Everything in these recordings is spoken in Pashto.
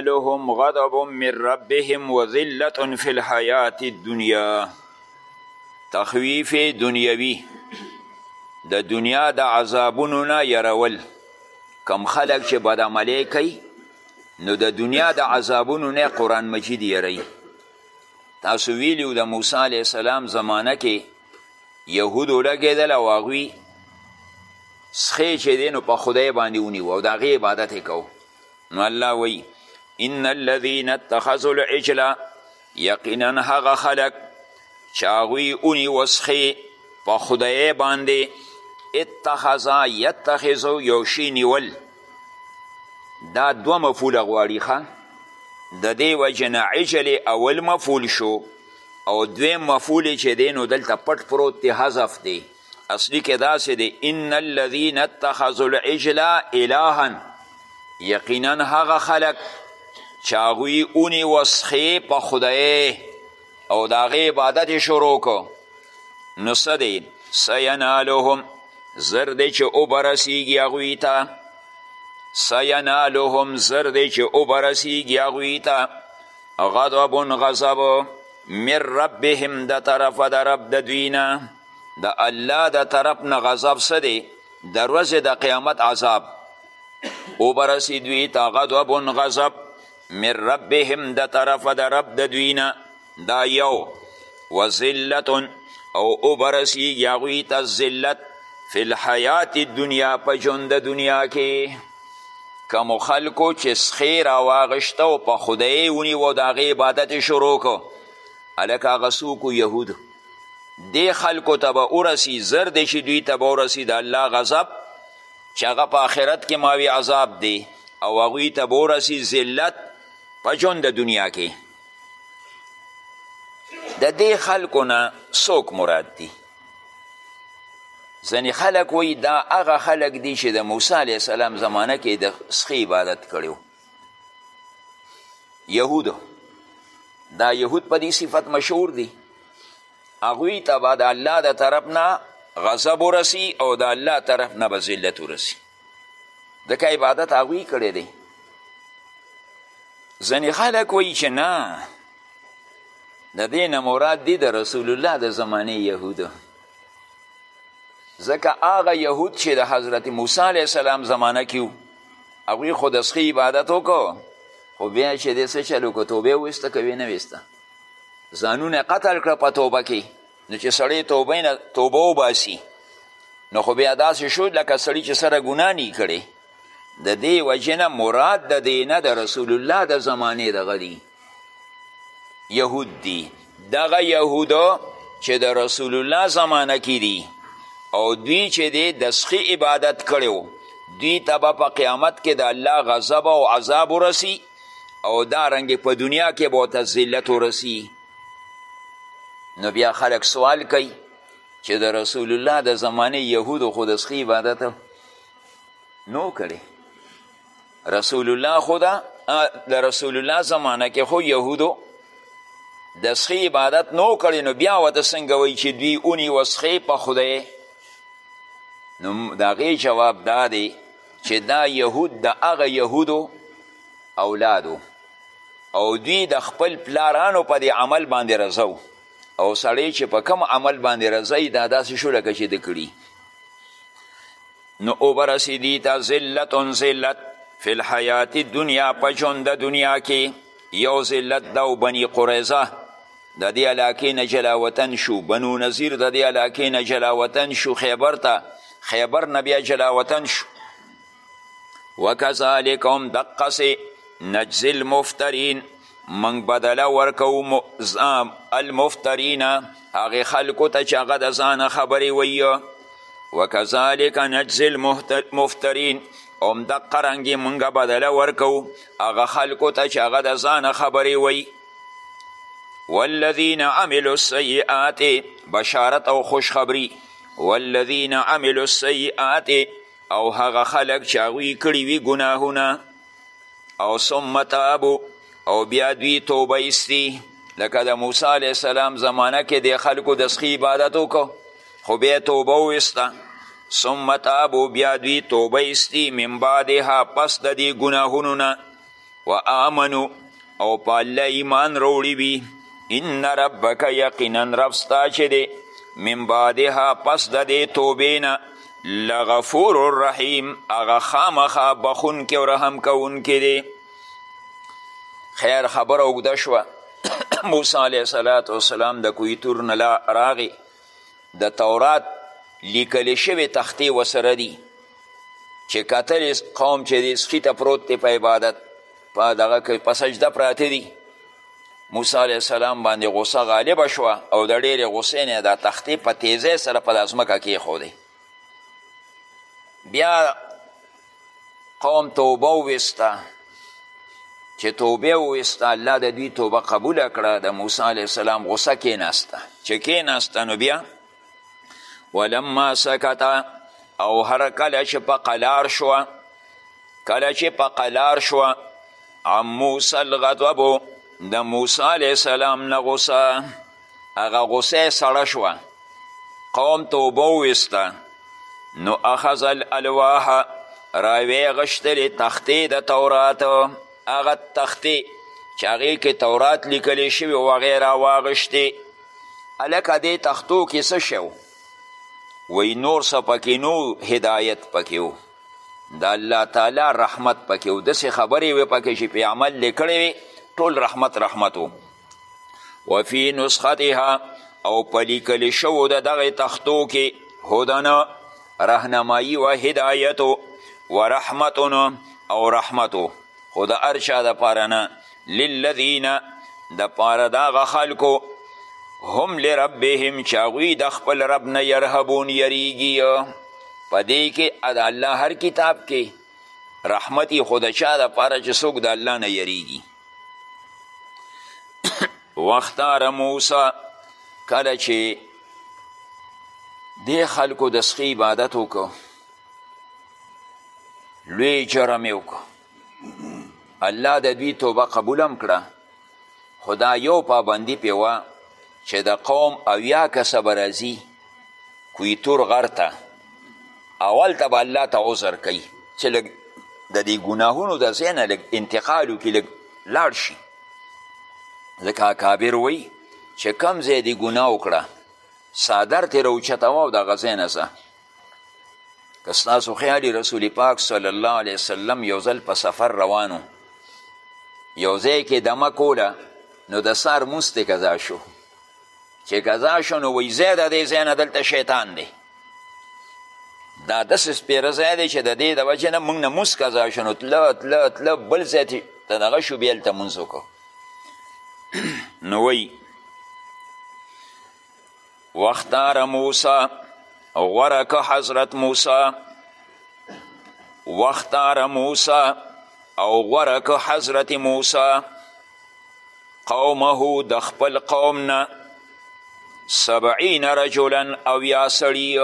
لهم غضب من ربهم وذلة فی الحیات الدنیا تخویف دنیوی د دنیا د عذابونو نه یرول کم خلق چې بد عملی کوي نو د دنیا د عذابونو نه قرآن مجید یری تاسو ویلیو د موسی علیه السلام زمانه کې یهودو لګېدل او هغوی سخې چې دی نو په خدای باندې ونیو او د هغې عبادت یې کوو نو الله وی ان الذين اتخذوا العجل یقینا هغه خلق چې هغوی اونی وسخې په خدای باندې اتخذا یتخذو یو شی نیول دا دوه مفوله غواړي ښه د دې وجې نه عجل اول مفول شو او دویم مفول چې دی نو دلته پټ پروت دی حذف دی اصلي کې داسې دی ان الذین اتخذوا العجل الها یقینا هغه خلک چې هغوی ونیوه سخې په خدای او د هغې عبادت یې شروع کو نو څه دی سینالهم زر دی چې وبرسیږي هغوی ته سینالهم زر دی چې وبرسیږي هغوی ته غضب غضب من ربهم د طرفه د رب د دوی نه د الله د طرف نه غضب څه دی د ورځې د قیامت عذاب وبرسي دوی ته غضب غضب من ربهم د طرفه د رب د دوی نه دا یو وذلت او وبرسیږي هغوی ته ذلت فی الحیات دنیا په ژوند د دنیا کې کمو خلکو چې سخې راواغېسته او په خدای یې ونیو د هغې عبادت یې شروع کړو هلکه هغه څوک یهود دې خلکو ته به ورسي زر دی چې دوی ته به ورسي د الله غضب چې هغه په آخرت کې ماوی عذاب دی او هغوی ته به ورسي ذلت په ژوند د دنیا کې د دې خلکو نه څوک مراد دي ځینې خلک وایي دا هغه خلک دي چې د موسی علیه السلام زمانه کې د سخې عبادت کړی یهود دا یهود په دې صفت مشهور دي هغوی ته به د الله د طرف نه غضب ورسی او د الله طرف نه به ذلت ورسی ځکه عبادت هغوی کړی دی ځینې خلک وایي چې نه د دې نه مراد دی د رسول الله د زمانې یهودو ځکه هغه یهود چې د حضرت موسی علیه السلام زمانه کې هغوی خو د سخي عبادت وکړو خو بیا چې دی څه چل وکړو توبه وویسته کوي نه ویسته ځانونه قتل کړه په توبه کې نو چې سړی توبه نه توبه وباسي نو خو بیا داسې شو لکه سړی چې سره ګناه نه کړي د دې وجې نه مراد د دې نه د رسول الله د زمانې دغه دی یهود دی دغه یهودو چې د رسول الله زمانه کې دي او دوی چې دی د سخي عبادت کړو دوی ته به په قیامت کې د الله غضب او عذاب ورسی او دا رنګ په دنیا کې به ورته ذلت ورسی نو بیا خلک سوال کوي چې د رسول الله د زمانه یهودو خو د سخي عبادت نو کړی رسول الله خو ده د رسول الله زمانه کې خو یهودو د سخی عبادت نو کړی نو بیا ورته څنګه وایي چې دوی اونی و سخی په خدای نو د هغې جواب دا دی چې دا یهود د هغه یهودو اولادو او دوی د خپل پلارانو په دې عمل باندې رضو او سړی چې په کم عمل باندې رضی دا داسې شو لکه چې د کړي نو اوبرسی دیتا ذلت ذلت فی الحیات دنیا په ژوند د دنیا کې یو ذلت دا او بنی قریظه د دې علاقې نه جلا وطن شو بنو نظیر د دې علاقې نه جلا وطن شو خیبر ته خیبر نه بیا جلا وطن شو وکذالک هم دقسې نجزي المفترین موږ بدله ورکوو المفترین هغې خلکو ته چې هغه د ځانه خبرې وایي وکذالک نجزي المفترین همدقه رنګې موږ بدله ورکوو هغه خلکو ته چې هغه د ځانه خبرې وایي والذین عملوا السیئات بشارت او خوشخبری والذین عملوا السیئات او هغه خلک چې هغوی کړي وي ګناهونه او ثم تابو او بیا دوی توبه ایستی لکه د موسی علیه السلام زمانه کې د خلکو د سخي عبادت وکړو خو بیا توبه وویسته ثم تابو بیا دوی توبه ایستی من بعدها پس د دې ګناهونو نه و آمنو او په الله ایمان روړي وي ان ربک یقینا رب ستا چې دی من بعدها پس د دې توبې نه لغفور الرحیم هغه خامخا بخونکی او رحم کوونکی دی خیر خبره اوږده شوه موسی علیه صلات وسلام د کوی تور نه راغی د تورات لیکل شوې تختې وسره دي چې کتل قوم چې دی سخي ته پروت دی په عبادت په دغه کې په سجده پراته دي موسی علیه السلام باندې غوسه غالبه شوه او د ډېرې غوسې نه دا تختې په تیزۍ سره په دا ځمکه کېښودې بیا قوم توبه وویسته چې توبه وویسته الله د دوی توبه قبوله کړه د موسی علیه السلام غوسه کېناسته چې کېناسته نو بیا ولما سکت او هر کله چې په قلار شو کله چې په قلار شو عن موسی الغضب د موسی علیه السلام نه غوسه هغه غوسه سړه شوه قوم توبه وویسته نو اخذ الالواح راوی غشتلې تختې د تورات هغه تختې چې هغې کې تورات لیکلی شوي و هغې راواغشتې هلکه دې تختو کې څه شی وی نور څه پکې نو هدایت پکې و د الله تعالی رحمت پکې و داسې خبرې وې پکې چې پې عمل دې کړی وی ټول رحمت رحمت و وفي نسختها او په لیکل شوو د دغې تختو کې هدنه رهنمایي و هدایت و رحمتن او رحمت خو د هر چا دپاره نه للذین د پاره د هغه خلکو هم لربهم چې هغوی د خپل رب نه یرهبون یریږي په دې کې د الله هر کتاب کې رحمت یې خو د چا دپاره چې څوک د الله نه یریږي واختار موسی کله چې دې خلکو د سخي عبادت وکړو لوی جرم یې وکړو الله د دوی توبه قبول هم کړه خو دا یو پابندي پې وه چې د قوم اویا کسه به راځي کویتور غر ته او هلته به الله ته عذر کوي چې لږ د دې ګناهونو د ځای نه لږ انتقال وکړي لږ لاړ شي ځکه اکابر وایي چې کم ځای دې ګناه وکړه څادر ترې راوچتوه او د هغه ځای نه ځه که ستاسو خیال رسول پاک صلی الله علیه وسلم یو ځل په سفر روانو یو ځای کې دمه کوله نو د سار مونځ ته قضا شو چې قضا شو نو وایي ځای د دې ځای نه دلته شیطان دی دا داسې سپېره ځای دی چې د دې د وجې نه مونږ نه مونځ قضا شو نو تله تله تله بل ځای ته دغه شو بیا هلته مونځ وکړو نو وایي واختار موسی غوره که حضرت موسی واختار موسی او غوره که حضرت موسی قومه د خپل قوم نه سبعین رجلا او یا سړي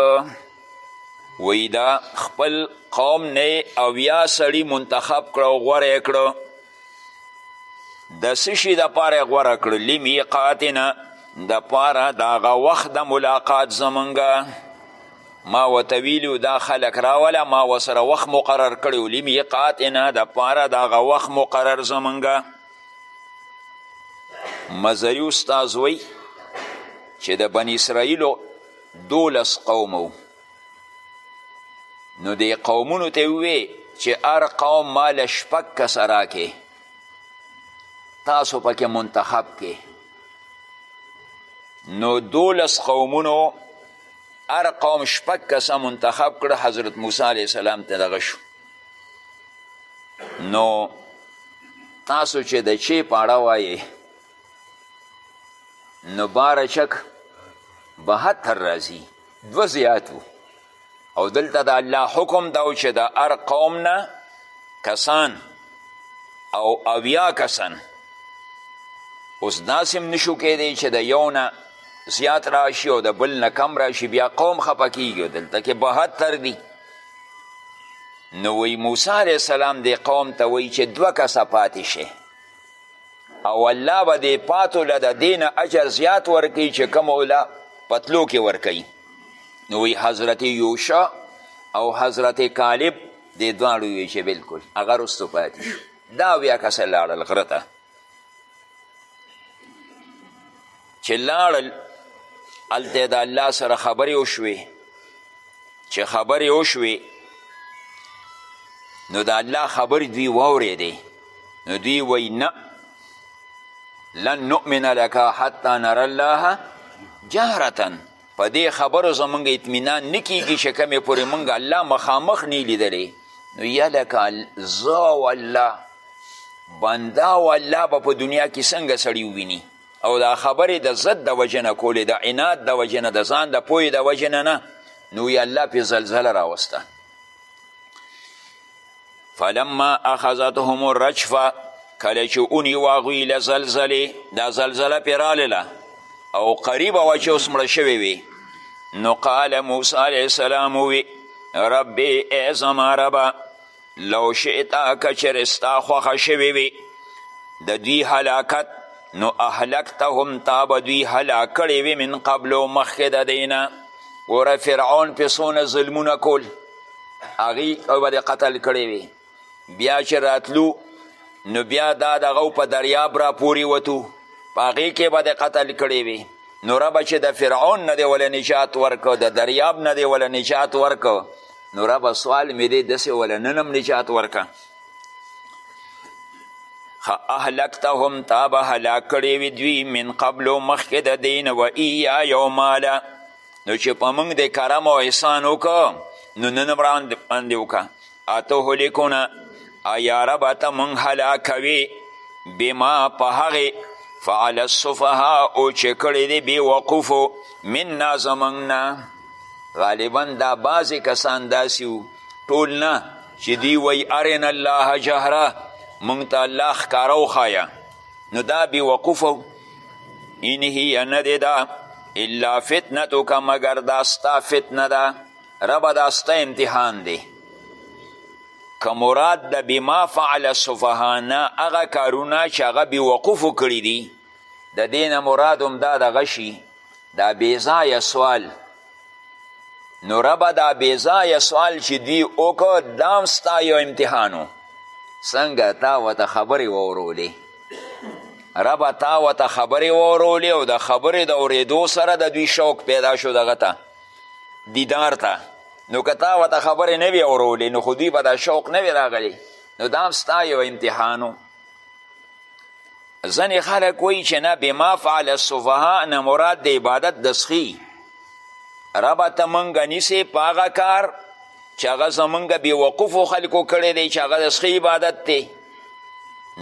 وی دا خپل قوم نه او یا سړي منتخب کړه او غوره کړه د څه شي دپاره یې غوره کړو لمیقاتنا دپاره د هغه وخت د ملاقات زمونږ ما ورته ویلي دا خلک راوله ما ورسره وخت مقرر کړی و لمیقاتنا دپاره د هغه وخت مقرر زمونږ مزري استاذ وی چې د بني اسرائیلو دولس قوم نو دې قومونو ته ووې چې هر قوم ما له شپږ کسه راکې تاسو پکې منتخب کې نو دولس قومونو هر قوم شپږ کسه منتخب کړه حضرت موسی علیه السلام ته دغه شو نو تاسو چې د چی په اړه وایې نو بارچک بهتر راځي دوه زیات وو او دلته د الله حکم دا و چې د هر قوم نه کسان او اویا کسان اوس داسې هم نشو کیدی چې د یو نه زیات راشي او د بل نه کم راشي بیا قوم خفه کیږي دلته کې بهتر دي نو وی موسی علیه السلام دې قوم ته وی چې دوه کسه پاتې شي او الله به دې پاتو له د دې نه اجر زیات ورکوي چې کوم له په تلو کې ورکوي نو وی حضرت یوشا او حضرت کالب دې دواړو وی چې بلکل هغه رستو پاتې شو دا بیا کسه لاړل غره ته چې لاړل هلته د الله سره خبرې وشوې چې خبرې وشوې نو د الله خبرې دوی واورېدې نو دوی وایي نه لن نؤمن لک حتی نر الله جهرتا په دې خبرو زمونږ اطمینان نه کیږي چې کمې پورې مونږ الله مخامخ نه لیدلی نو یا لکه زه او الله بنده او الله به په دنیا کې څنګه سړی وویني او دا خبرې د ضد د وجې نه کولې د عناد د وجې نه د ځان د پوهې د وجې نه نه نو یې الله پې زلزله راوسته فلما اخذتهم الرجفه کله چې اونی واغوی له زلزلې دا زلزله پې رالله او قریبه وه چې اوس مړه شوې وي نو قال موسی علیه السلام وی ربی ای زما ربه لو شئت که چېرې ستا خوښه شوې وي د دوی هلاکت نو اهلکتهم تا به دوی هلاک کړی وي من قبلو مخکې د دی نه ګوره فرعون پې څونه ظلمونه کول هغوی به دې قتل کړی وي بیا چې راتلو نو بیا دا دغه په دریاب را پورې وتو په هغې کې به دې قتل کړی وي نو ربه چې د فرعون نه دې وله نجات ورکړه د دریاب نه دې وله نجات ورکړه نو ربه سوال مې دی داسې وله نن هم نجات ورکه اهلکتهم تا به هلاک کړی وي دوی من قبلو مخکې د دین و ایا یو ماله نو چې په موږ د کرم او احسان وکړه نو نن هم باندې وکړه اته هلیکونه ایا ربه ته موږ هلاکوي بما په هغې فعل الصفها او چې کړی دی بې وقوفو منا زموږ نه غالبا دا بعضې کسان داسې وو ټول نه چې دوی وایي ارن الله جهره موږ ته الله ښکاره وښایه نو دا بې وقوفه ان هیه نه دی دا الا فتنتک مګر دا ستا فتنه ده ربه دا ستا امتحان دی که مراد د بما فعل صفهانه هغه کارونه چې هغه بې وقوفو کړي دي د دې نه مراد هم دا دغه شي دا بیځایه سوال نو ربه دا بیځایه سوال چې دوی وکړ دا هم ستا یو امتحان و څنګه تا ورته خبرې واورولې ربه تا ورته خبرې واورولې او د خبرې د اورېدو سره د دوی شوق پیدا شو دغه ته دیدار ته نو که تا ورته خبرې نه وي اورولې نو خو دوی به دا شوق نه وي راغلی نو دا هم ستا یو امتحان و ځنې خلک وایي چې نه بما فعل السفها نه مراد د عبادت دسخي ربه ته مونږ نیسې په هغه کار چې هغه زمونږ بېوقفو خلکو کړی دی چې هغه د سخي عبادت دی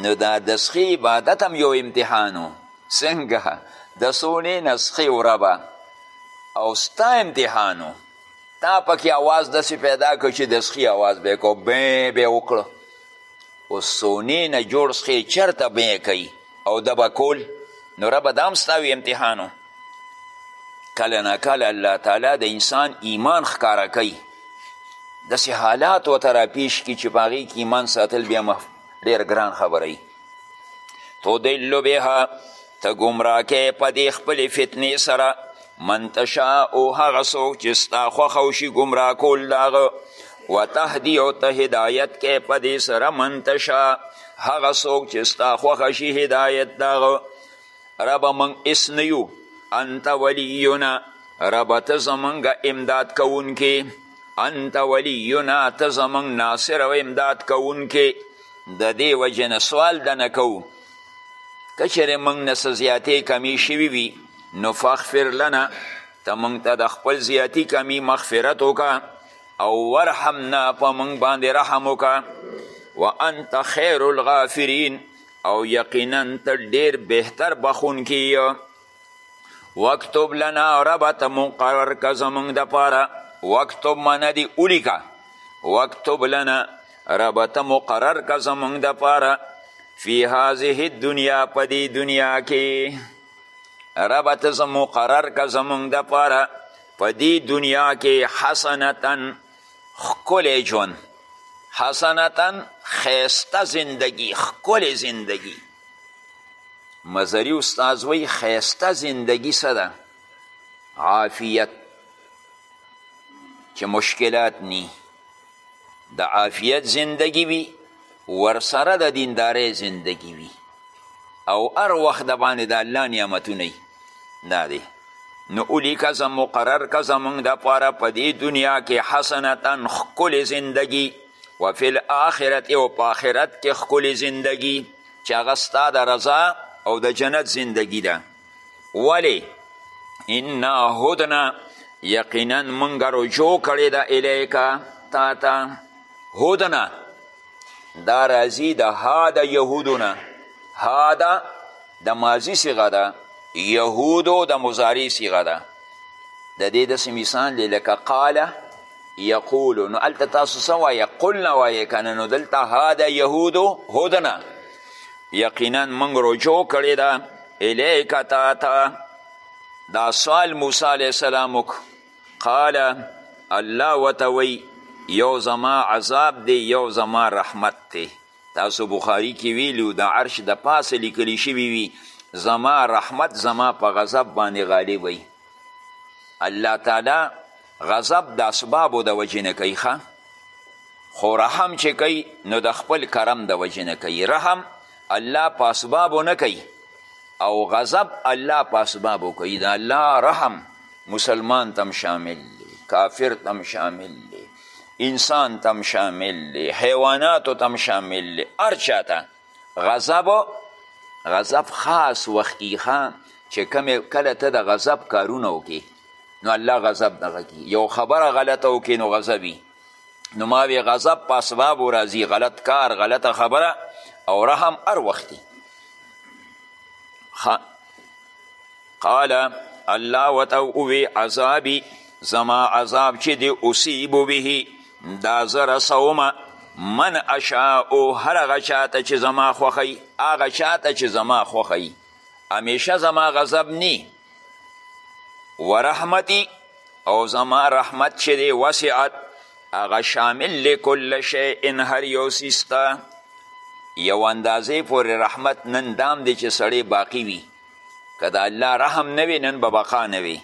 نو دا د سخي عبادت هم یو امتحان و څنګه د سونې نه سخي وربه او ستا امتحان و تا پکې اواز داسې پیدا کړ چې د سخي اواز به یې کو بې به یې وکړو اوس سونې نه جوړ سخې چرته بیه کوي او د به کول نو ربه دا هم ستاوي امتحانو کله نه کله الله تعالی د انسان ایمان ښکاره کوي داسې حالات ورته راپیش کړي چې په هغې کې ایمان ساتل بیا ډېر ګران خبره وي تدل بها ته ګمراه کې په دې خپلې فتنې سره من تشاء هغه څوک چې ستا خوښه وشي ګمراه کول د هغه وتهدي او ته هدایت کې په دې سره من تشاء هغه څوک چې ستا خوښه شي هدایت د هغه ربه موږ هېڅ نه یو انت ولیونه ربه ته زموږ امداد کوونکې انت ولیونه ته زموږ ناصر او امداد کوونکې د دې وجې نه سوال د نه کوو که چېرې موږ نه څه زیاتې کمې شوي وي نو فغفر لنا ته موږ ته د خپل زیاتی کمی مغفرت وکړه او ورحمنا په موږ باندې رحم وکړه وانت خیر الغافرین او یقینا ته ډیر بهتر بخونکی وکتب لنا رب ته مقرر که زمونږ دپاره وکتب منه دی ولیکه وکتب لنا رب ته مقرر که زمونږ دپاره فی هذه الدنیا په دې دنیا کې رب ته زه مقرر که زمونږ دپاره په دې دنیا کې حسنتا ښکلی ژوند حسنتا ښایسته زندگی ښکلی زندگی مزری استاد وی خیسته زندگی څه ده عافیت چې مشکلات نی د عافیت زندگی وی ورسره د دیندارۍ زندگی وی او هر وخت د باندې د الله نعمتونه دا دی نو اولیکه زم مقرر که زمونږ دپاره په دې دنیا کې حسنتا ښکلې زندګي وفي الاخرت او په آخرت کې ښکلې زندګي چې هغه ستا د رضا او د جنت زندګي ده ولې انا هدنا یقینا موږ رجوع کړې ده الیکه تا ته هدنا دا راځي د ها د یهودو نه ها ده د ماضي صیغه ده یهودو د مضارع صیغه ده د دې داسې مثال دی لکه قاله یقولو نو هلته تاسو څه وایه قلنا وایه که نه نو دلته ها د یهودو هودنه یقینا موږ رجوع کړې ده الیکه تا ته دا سوال موسی علیه السلام وکړو قال الله ورته وی یو زما عذاب دی یو زما رحمت دی تاسو بخاری کې ویلو د عرش د پاسه لیکلی شوي وي زما رحمت زما په غضب باندې غالب وي الله تعالی غضب د اسبابو د وجې نه کوي ښه خو رحم چې کوي نو د خپل کرم د وجې نه کوي رحم الله په اسبابو نه کوي او غضب الله په اسبابو کوي د الله رحم مسلمان تم شامل دی کافر تم شامل دی انسان تم شامل دی حیواناتو تم شامل دی هر چاته غضب غضب خاص وخت کی ښه چې کمې کله ته د غضب کارونه وکې نو الله غضب دغه کی یو خبره غلطه وکې نو غضبي نو ما وی غضب په اسبابو راځي غلط کار غلطه خبره او رحم هر وخت دی قال الله وتو اوی عذابی زما عذاب چې دی اصیبو به دا زه رسوم من اشاء هر هغه چاته چې زما خوښوي هغه چاته چې زما خوښوي همیشه زما غضب نی ورحمتي او زما رحمت چې دی وسعت هغه شامل لکل شیء هر یو څیز ته یو اندازې پورې رحمت نن دام دی چې سړی باقی وي که د الله رحم نه وي نن به بقا نه وي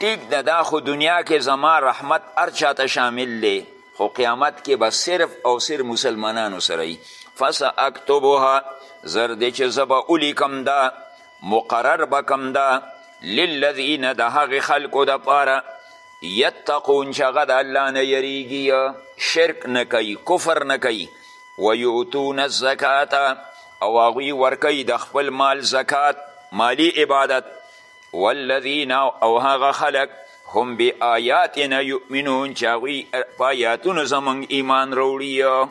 ټیک ده دا خو دنیا کې زما رحمت هر چاته شامل دی خو قیامت کې به صرف او صرف مسلمانانو سره وي فساکتبها زر دی چې زه به ولیکم دا مقرر به کم دا للذین د هغې خلکو دپاره یتقون چې هغه د الله نه یریږي شرک نه کوي کفر نه کوي ویؤتون الزکات او هغوی ورکوي د خپل مال زکات مالی عبادت والذین او هغه خلک هم بی آیاتنا یؤمنون چې هغوی په آیاتونو زموږ ایمان راوړي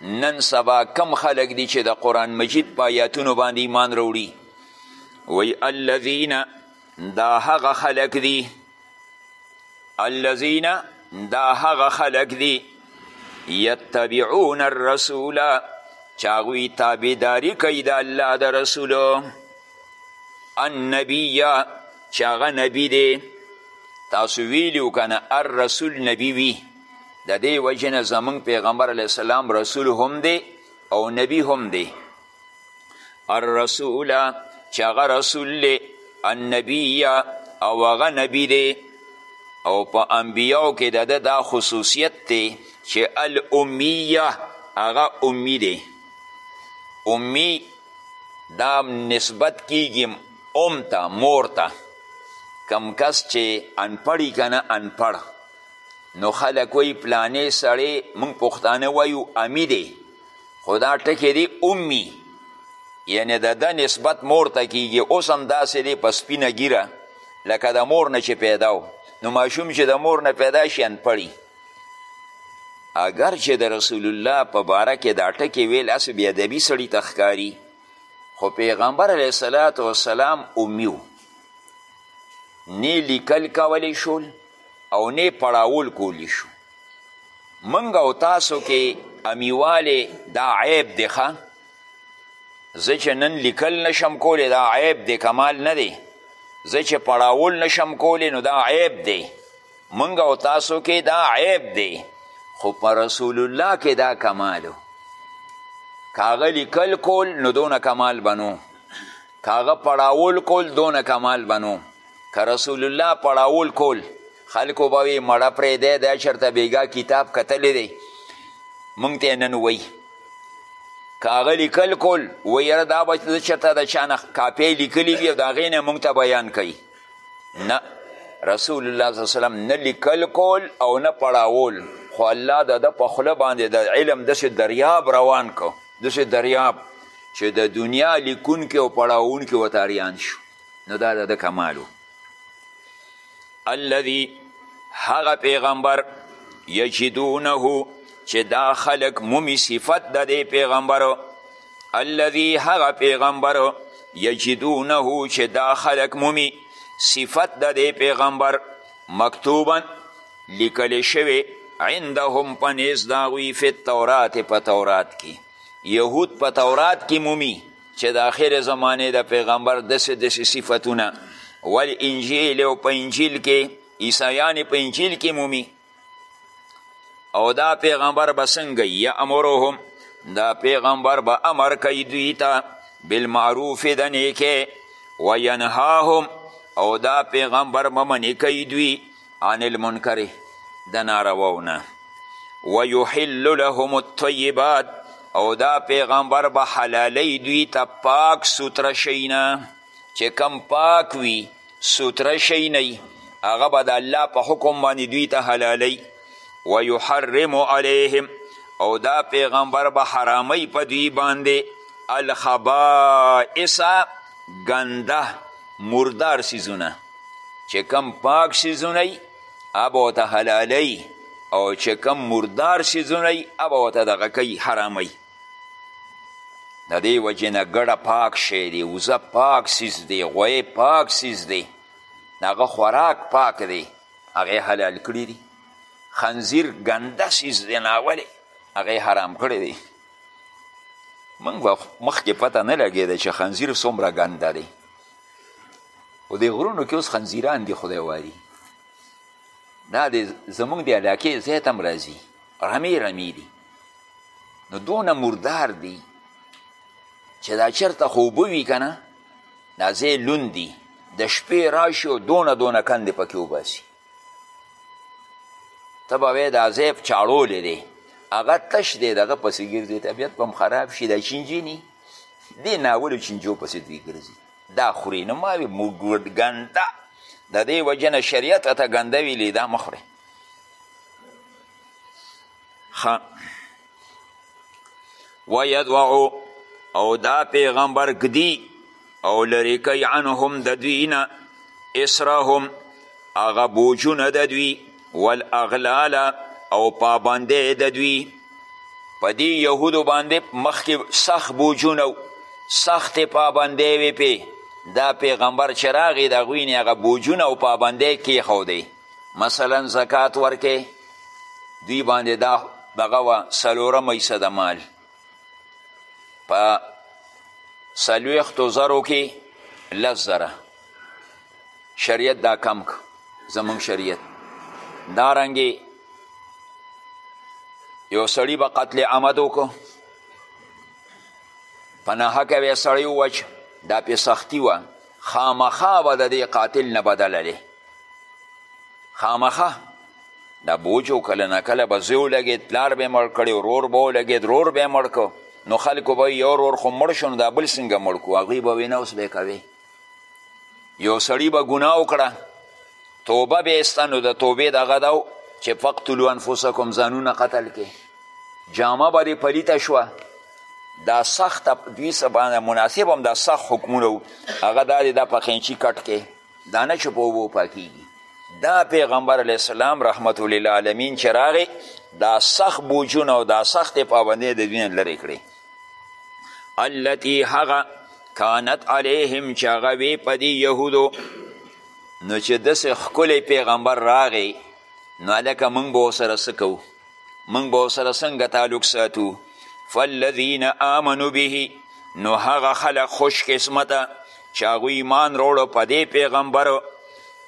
نن سبا کم خلک دي چې د قرآن مجید په آیاتونو باندې ایمان راوړي وی الذین دا هغه خلک دي الذین دا هغه خلق دی یتبعون الرسول چې هغوی تابعداري کوي د الله د رسولو النبی چې هغه نبی دی تاسو ویلو کنه ار رسول نبی وی د دې وجنه زمون پیغمبر علی السلام رسول هم دی او نبی هم دی الرسول چې هغه رسول دی النبی او هغه نبی دی او په انبیاو کې د ده دا خصوصیت دی چې الامیه هغه امی دی امی دا نسبت کیږي ام ته مور ته کم کس چې انپړی که نه انپړ نو خلک وایي پلانې سړی موږ پښتانه وایو امی دی خو دا ټکی دی امي یعنی د ده نسبت مور ته کیږي اوس هم داسې دی په سپینه ګیره لکه د مور نه چې پیدا و نو ماشوم چې د مور نه پیدا شي انپړي اگر چې د رسول الله په باره کې دا ټکې ویل هسې بېادبي سړي ته ښکاري خو پیغمبر علیه صلات وسلام امي و نه لیکل کولی شول او نه پړاول کولی شو منګ او تاسو کې امیواله دا عیب دی ښه زه چې نن لیکل نشم کولی دا عیب دی کمال نه دی زه چې پړاول نشم کولی نو دا عیب دی منګ او تاسو کې دا عیب دی خو په رسول الله کې دا کمالو کاغه لیکل کول نو دونه کمال بنو که هغه پړاول کول دونه کمال به نو که رسول الله پړاول کول خلکو به وی مړه پرېږدی دا چېرته بېګا کتاب کتلی دی مونږ ته نن وی که هغه لیکل کول و یاره دا به چېرته د چا نه کاپۍ لیکلي وي او د هغې نه مونږ ته بیان کوي نه رسول الله صلی وسلم نه لیکل کول او نه پړاول خو الله د ده په خوله باندې د علم داسې دریاب روان کو داسې دریاب چې د دنیا لیکونکي او پړاوونکي ورته اریان شو نو دا د ده کمال و الذي هغه پیغمبر یجدونه چې دا خلق مومی صفت د دې پیغمبر الذي هغه پیغمبر یجدونه چې دا خلق مومی صفت د دې پیغمبر مکتوبا لیکل شوی عندهم په نیز داغوی فی التورات په تورات کی یهود په تورات کی مومی چې د آخر زمانه د پیغمبر دسه دسه صفتونه ول انجیل او په انجیل کې عیسایان په انجیل کې مومی او دا پیغمبر به څنګه یامرهم دا پیغمبر به امر کوي دوی ته بالمعروف د نیکه و ینهاهم او دا پیغمبر به منې کوي دوی عن المنکر د نارواو نه و یحل لهم الطیبات او دا پیغمبر به حلالی دوی ته پاک سوتره شینا چې کم پاک وي سوتره شي نه هغه به د الله په حکم باندې دوی ته حلالوي ویحرم علیهم او دا پیغمبر به حراموي په دوی باندې الخبائس ګنده مردار سیزونه چې کم پاک سیزونه یي هغه ورته حلالوي او چې کم مردار سیزونه یي هغه ورته دغه کوي حراموي د دې وجې نه ګړه پاک شی دی وزه پاک سیز دی غوی پاک سیز دی د هغه خوراک پاک دی هغه حلال کړي دي خنزیر ګنده سیز دی ناولې هغه حرام کړی دی موږ به مخکې پته نه لګېده چې خنزیر څومره ګنده دی خو د غرونو کې اوس خنزیران دي خدای واري دا د زمونږ د علاقې ځای ته هم راځي رمې رمې دي نو دونه مردار دی چې دا چرته خوبه وي که نه دا ځای لوند دی د شپې راشي او دونه دونه کندې پکې وباسي ته به وایې دا ځای چاړولی دی هغه تش دی دغه پسې ګرځي طبیعت به هم خراب شي دا چینجیني دې ناولو چینجو پسې دوی ګرځي دا خوري نو ما وي موږ ګنده د دې وجه نه شریعت ته ګنده ویلي دا مه خورئ خا ويدعو او دا پیغمبر کدی او لری کوي عنهم د دوی نه اسرهم هغه بوجونه د دوی والاغلال او پابندې د دوی په دې یهودو باندې مخکې سخت بوجونه سختې پابندې وې پې دا پیغمبر چې راغی د هغوی نه هغه بوجونه او پابندې کیښودی مثلا زکات ورکې دوی باندې دا دغه وه څلورم حصه د مال په څلوېښتو زرو کې لس زره شریعت دا کم که زمونږ شریعت دارنګې یو سړی به قتل عمد وکړو په ناحقه به یې سړی ووچ دا پې سختی وه خامخا به د دې قاتل نه بدله لې خامخا دا بوجو کله نه کله به زه ولګېد پلار به یې مړ کړی ورور به ولګېد ورور به یې مړ کړو نو خلکو به یو ورور خو مړ شو نو دا بل څنګه مړ کړو هغوی به وینه اوس به کوې یو سړي به ګناه وکړه توبه به ایسته نو د توبې دغه دا چې فقتلو انفسکم ځانونه قتل کې جامه به دې پلیته شوه دا سخت دوی څه باندې مناسب هم دا سخت حکمونه وو هغه دا دی دا په قینچي کټ کې دا نه چې په اوبو پاکیږي دا پیغمبر علیه السلام رحمت للعالمین چې راغی دا سخت بوجونه او دا سخت پابندۍ د دوی نه لرې کړې التي هغه کانت علیهم چې هغه وی په دې یهودو نو چې داسې ښکلی پیغمبر راغی نو هلکه موږ به ورسره څه کوو موږ به ورسره څنګه تعلق ساتو فالذین آمنو به نو هغه خلق خوش قسمته چې هغوی ایمان راوړو په دې پیغمبر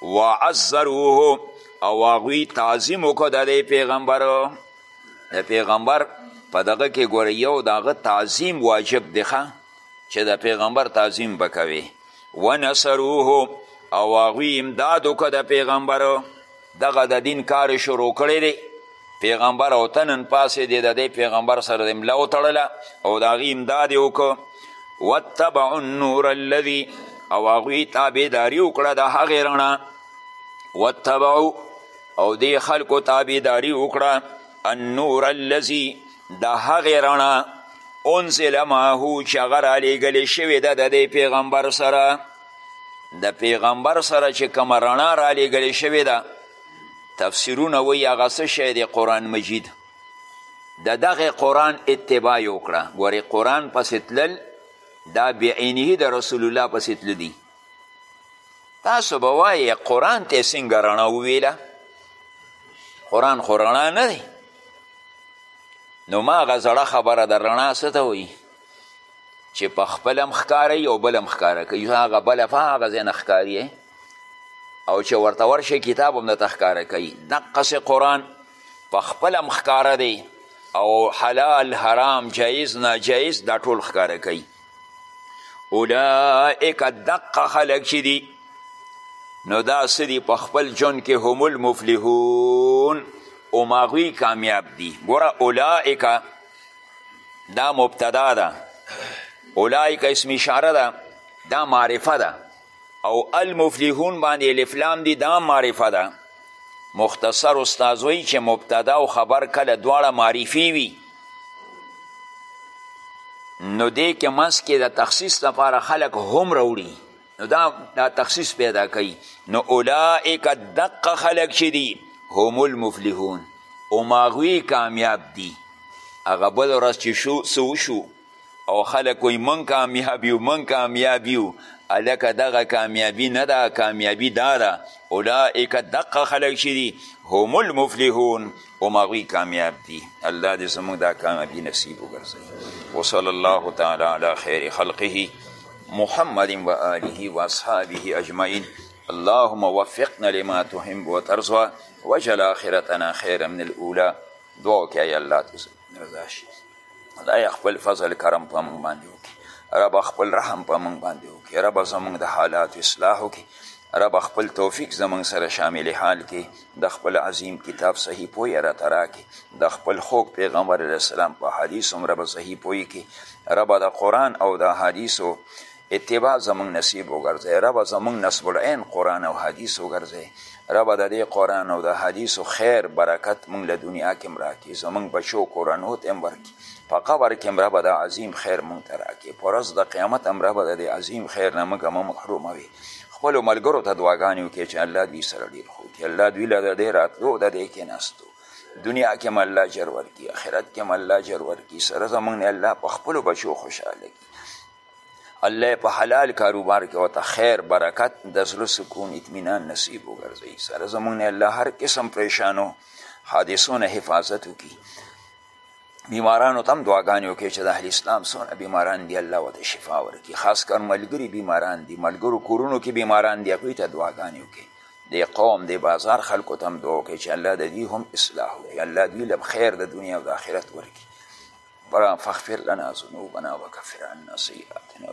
وعزروه او هغوی تعظیم وکړو د دې پیغمبر د پیغمبر په دغه کې ګوره یو د هغه تعظیم واجب دی چې د پیغمبر تعظیم به کوي ونصروه او هغوی امداد وکړه د پیغمبر دغه د دین کار شروع کړی دی پیغمبر او ته نن پاسې دی د دې پیغمبر سره د ملا وتړله او د هغې امداد یې وکړو واتبعو النور الذي او هغوی تابعداري وکړه د هغې رڼا واتبعو او دې خلکو تابعداري وکړه النور الذي د هغې رڼا انزل معه چې هغه رالیږلې شوې ده د دې پیغمبر سره د پیغمبر سره چې کوم رڼا را لیږلې شوې ده تفسیرونه وایي هغه څه شی دی قرآن مجید د دغه قرآن اتباع یې وکړه ګورې قرآن پسې تلل دا بعینه د رسول الله پسې تلل دي تاسو به وایې قرآن ته څنګه رڼا وویله قرآن خو رڼا نه دی نو ما هغه زړه خبره د رڼا څه ته وایي چې په خپل هم ښکاره او بل هم ښکاره کوي هغه بله په هغه ځای نه ښکاري او چې ورته ورشي کتاب هم درته ښکاره کوي دقسې قرآن په خپل هم ښکاره دی او حلال حرام جایز ناجایز دا ټول ښکاره کوي اولئک دقه خلک چې دي نو دا څه دي په خپل ژوند کې هم المفلحون هم هغوی کامیاب دي ګوره اولئک دا مبتدا ده اولایک اسم اشاره ده دا معرفه ده او المفلحون باندې الفلام دی دا معرفه ده مختصر استاد وی چې مبتدا او خبر کله دواړه معرفي وي نو دې کې منځ کې د تخصیص لپاره خلک هم راوړي نو دا, دا تخصیص پیدا کوي نو اولائک دقه خلق چې دي هم المفلحون هماغوی کامیاب دي هغه بل ورځ چې شو څه وشو او خلک وایي موږ کامیاب یو موږ کامیاب یو هلکه دغه کامیابي نه ده کامیابي دا ده اولئک دقه خلک چې دي هم المفلحون هم هغوی کامیاب دي الله دې زموږ دا کامیابي نصیب وګرځوي وصلی الله تعالی علی خیر خلقه محمد و آله و اصحابه اجمعین اللهم وفقنا لما تحب و ترزوا و جل آخرتنا خیر من الاولا دعا که ای الله تزل رضا شي خدای خپل فضل کرم په موږ باندې وکړي رب خپل رحم په موږ باندې وکړي رب زموږ د حالات اصلاح وکړي رب خپل توفیق زموږ سره شامل حال کې د خپل عظیم کتاب صحیح پوی را تراکه د خپل خوک پیغمبر علیه السلام په حدیث هم رب صحیح پوی کی رب د قرآن او د حدیثو اتباع زمونږ نصیب وګرځي رب زمونږ نصب العین قرآن او حدیث وګرځي رب د دې قرآن او د حدیثو خیر برکت مونږ له دنیا کې مراکي زمونږ بچو کورنو ته هم ورکي په قبر کې هم رب د عظیم خیر مونږ ته راکي په ورځ د قیامت هم رب د دې عظیم خیر نه مونږ محروموي خپلو ملګرو ته دعاګانې وکړي چې الله دوی سره ډېر ښه وکړي الله دوی له د دې راتلو د دې کېناستو دنیا کې هم الله اجر ورکړي آخرت کې هم الله اجر ورکړي سره زموږ نه الله په خپلو بچو خوشحاله کړي الله په حلال کاروبار کې ورته خیر برکت د زړه سکون اطمینان نصیب وګرځوي سره زموږ نه الله هر قسم پریشانو حادثو نه حفاظت وکړي بیمارانو ته هم دعاګانې وکړي چې د اهل اسلام څونه بیماران دي الله ورته شفا ورکړي خاص کر ملګري بیماران دي ملګرو کورونو کې بیماران دي هغوی ته دعاګانې وکړي د قوم د بازار خلکو ته هم دعا وکړي چې الله د دوی هم اصلاح وکړي الله دوی له خیر د دنیا او د آخرت ورکړي فاغفر لنا ذنوبنا وکفر عنا سیئاتنا